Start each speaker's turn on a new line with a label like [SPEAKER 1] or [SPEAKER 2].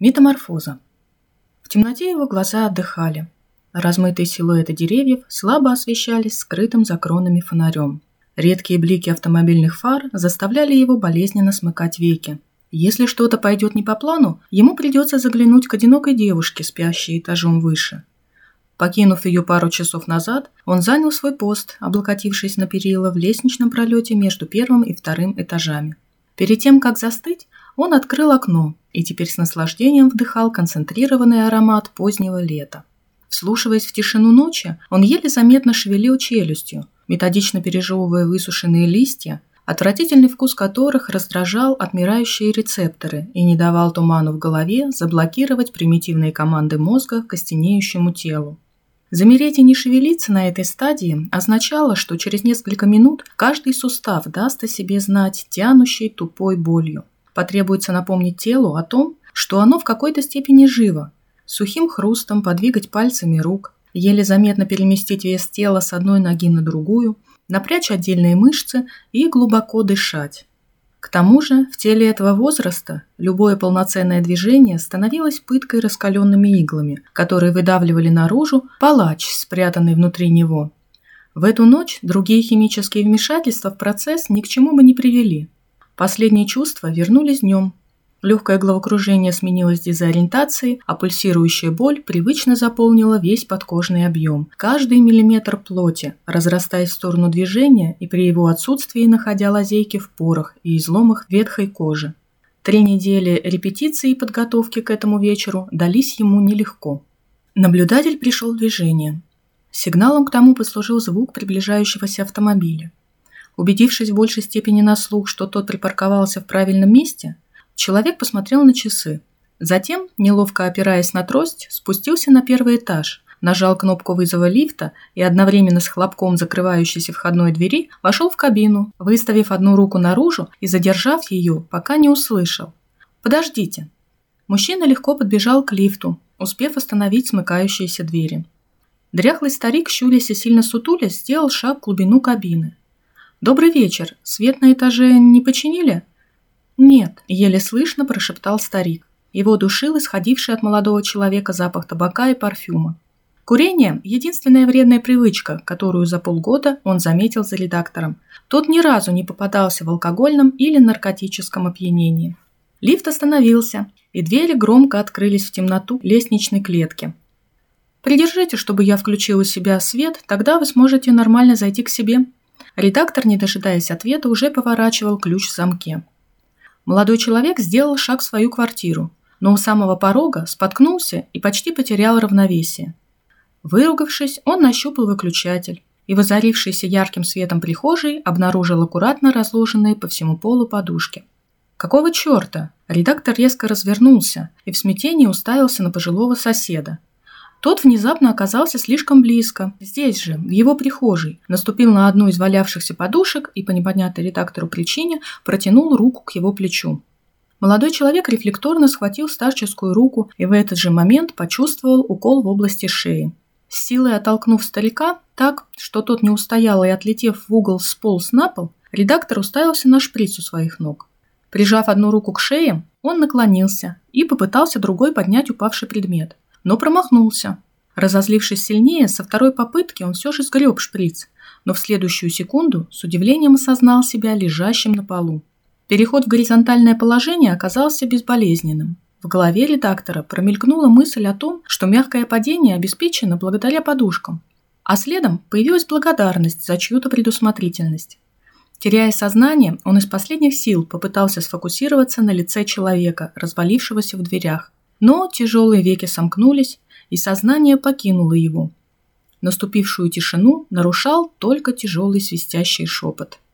[SPEAKER 1] Метаморфоза. В темноте его глаза отдыхали. Размытые силуэты деревьев слабо освещались скрытым за кронами фонарем. Редкие блики автомобильных фар заставляли его болезненно смыкать веки. Если что-то пойдет не по плану, ему придется заглянуть к одинокой девушке, спящей этажом выше. Покинув ее пару часов назад, он занял свой пост, облокотившись на перила в лестничном пролете между первым и вторым этажами. Перед тем, как застыть, он открыл окно и теперь с наслаждением вдыхал концентрированный аромат позднего лета. Вслушиваясь в тишину ночи, он еле заметно шевелил челюстью, методично пережевывая высушенные листья, отвратительный вкус которых раздражал отмирающие рецепторы и не давал туману в голове заблокировать примитивные команды мозга к костенеющему телу. Замереть и не шевелиться на этой стадии означало, что через несколько минут каждый сустав даст о себе знать тянущей тупой болью потребуется напомнить телу о том, что оно в какой-то степени живо, сухим хрустом подвигать пальцами рук, еле заметно переместить вес тела с одной ноги на другую, напрячь отдельные мышцы и глубоко дышать. К тому же в теле этого возраста любое полноценное движение становилось пыткой раскаленными иглами, которые выдавливали наружу палач, спрятанный внутри него. В эту ночь другие химические вмешательства в процесс ни к чему бы не привели – Последние чувства вернулись днем. Легкое головокружение сменилось дезориентацией, а пульсирующая боль привычно заполнила весь подкожный объем, каждый миллиметр плоти, разрастаясь в сторону движения и при его отсутствии находя лазейки в порах и изломах ветхой кожи. Три недели репетиции и подготовки к этому вечеру дались ему нелегко. Наблюдатель пришел в движение. Сигналом к тому послужил звук приближающегося автомобиля. Убедившись в большей степени на слух, что тот припарковался в правильном месте, человек посмотрел на часы. Затем, неловко опираясь на трость, спустился на первый этаж, нажал кнопку вызова лифта и одновременно с хлопком закрывающейся входной двери вошел в кабину, выставив одну руку наружу и задержав ее, пока не услышал. «Подождите». Мужчина легко подбежал к лифту, успев остановить смыкающиеся двери. Дряхлый старик, щурясь и сильно сутуля, сделал шаг в глубину кабины. «Добрый вечер. Свет на этаже не починили?» «Нет», – еле слышно прошептал старик. Его душил исходивший от молодого человека запах табака и парфюма. Курение – единственная вредная привычка, которую за полгода он заметил за редактором. Тот ни разу не попадался в алкогольном или наркотическом опьянении. Лифт остановился, и двери громко открылись в темноту лестничной клетки. «Придержите, чтобы я включил у себя свет, тогда вы сможете нормально зайти к себе», Редактор, не дожидаясь ответа, уже поворачивал ключ в замке. Молодой человек сделал шаг в свою квартиру, но у самого порога споткнулся и почти потерял равновесие. Выругавшись, он нащупал выключатель и, возорившийся ярким светом прихожей, обнаружил аккуратно разложенные по всему полу подушки. Какого черта? Редактор резко развернулся и в смятении уставился на пожилого соседа, тот внезапно оказался слишком близко, здесь же, в его прихожей, наступил на одну из валявшихся подушек и по непонятной редактору причине протянул руку к его плечу. Молодой человек рефлекторно схватил старческую руку и в этот же момент почувствовал укол в области шеи. С силой оттолкнув старика так, что тот не устоял и, отлетев в угол, сполз на пол, редактор уставился на шприц у своих ног. Прижав одну руку к шее, он наклонился и попытался другой поднять упавший предмет – но промахнулся. Разозлившись сильнее, со второй попытки он все же сгреб шприц, но в следующую секунду с удивлением осознал себя лежащим на полу. Переход в горизонтальное положение оказался безболезненным. В голове редактора промелькнула мысль о том, что мягкое падение обеспечено благодаря подушкам, а следом появилась благодарность за чью-то предусмотрительность. Теряя сознание, он из последних сил попытался сфокусироваться на лице человека, развалившегося в дверях, но тяжелые веки сомкнулись, и сознание покинуло его. Наступившую тишину нарушал только тяжелый свистящий шепот –